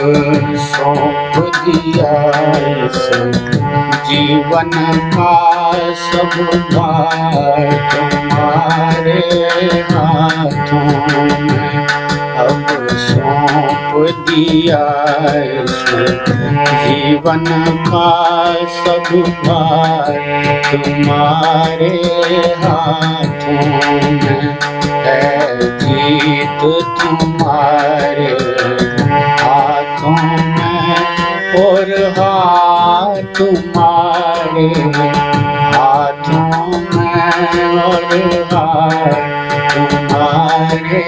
सौंप दिया जीवन का सब भार तुम्हारे हाथों में अब सौंप दिया जीवन का सब भार तुम्हारे हाथों में है जीत तुम्हारे हाथों और हाथ तुम्हारे हाथों में और हाथ तुम्हारे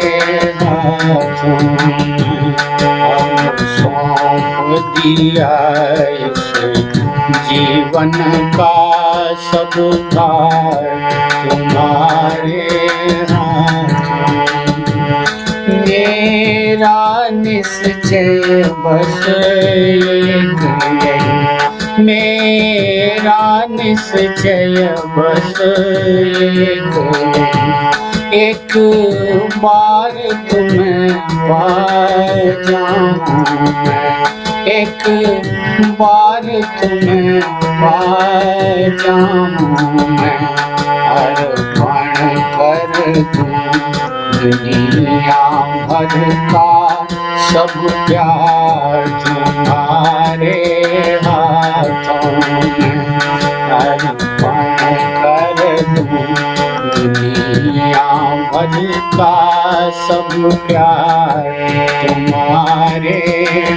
हाथों सौंप दिया जीवन का सब भार तुम्हारे हाथों निश्चय बस मेरा निश्चय बस एक बार तुम्हें पा एक बार तुम्हें पा जाऊँ कर दुनिया भर का सब प्यार तुम्हारे हाथों में कर दूँ। दुनिया भर का सब प्यार तुम्हारे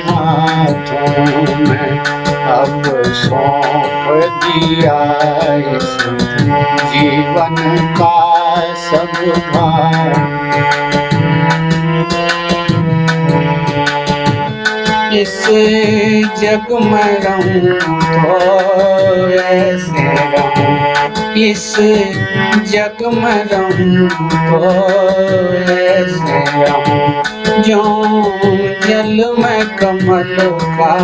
हाथों में। अब सौंप दिया इस जीवन का सब भार। इस जग में रहूँ तो ऐसे इस जग में रहूँ तो ऐसे जो जल में कमल का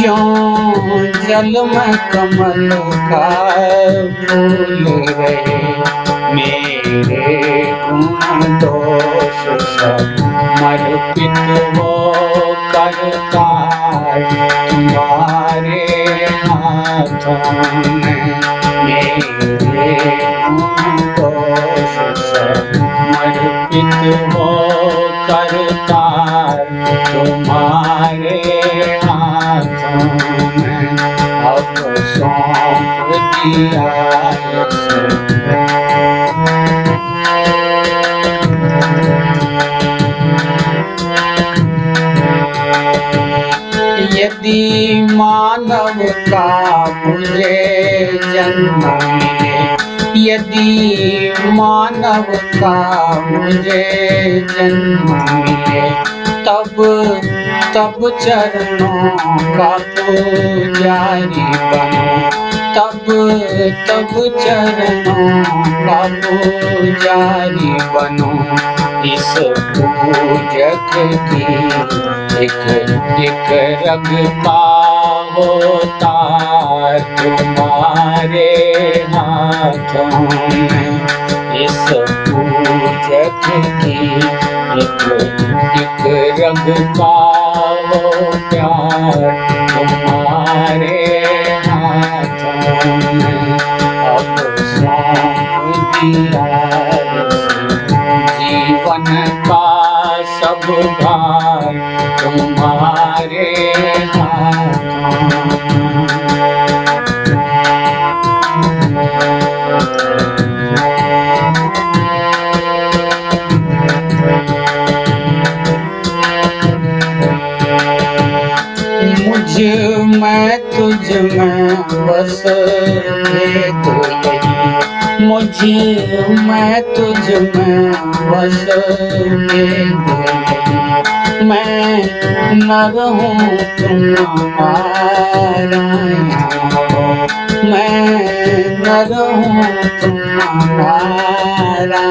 जो जल में कमल का फूल रहे। मेरे दोष सब समर्पित हो करता तुम्हारे हाथों में दोष समर्पित हो करता तुम्हारे हाथों में अब सौंप दिया यदि मानव का मुझे जन्म, यदि मानव का मुझे जन्म, तब तब चरणों का पुजारी बनो। तब तब चरणों का पुजारी बनो। इस पूजक की एक एक रग होता तुम्हारे हाथों में इस पूजक की एक एक रग हो प्यार तुम्हारे हाथों में अब सौंप दिया भार तुम्हारे हाथों। मुझ मैं तुझ में बस मैं। न रहूँ तुम मैं न रहूँ तुम हमारा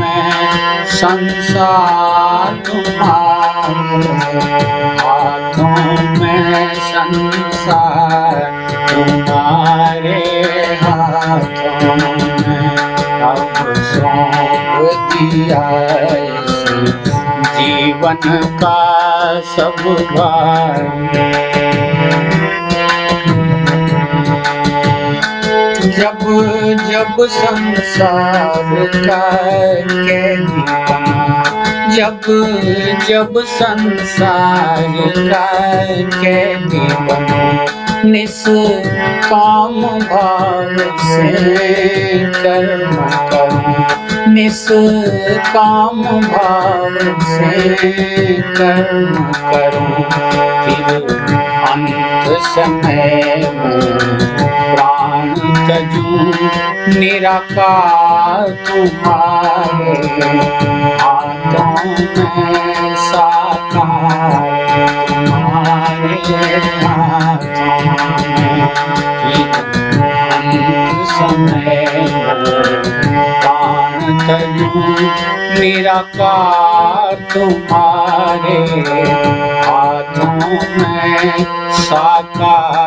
मैं संसार तुम्हारे। हाथ संसार, तुम्हारे हाथों में अब सौंप दिया जीवन का सब भार। जब जब संसार का कैदी जब जब संसार का कैदी बना निस काम भाव से कर्म करूँ निस काम भाव से कर्म करूँ फिर अंत समय में तजू निराकार तुम्हारे। हाथों में साकार तुम्हारे निराकार तुम्हारे हाथों में साकार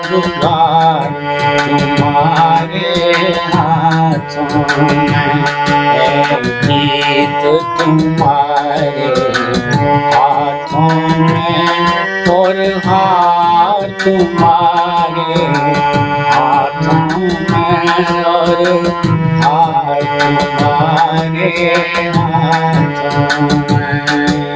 भार तुम्हारे हाथों में जीत तुम्हारे हाथों में और हार तुम्हारे हाथों में और हार तुम्हारे हाथों में।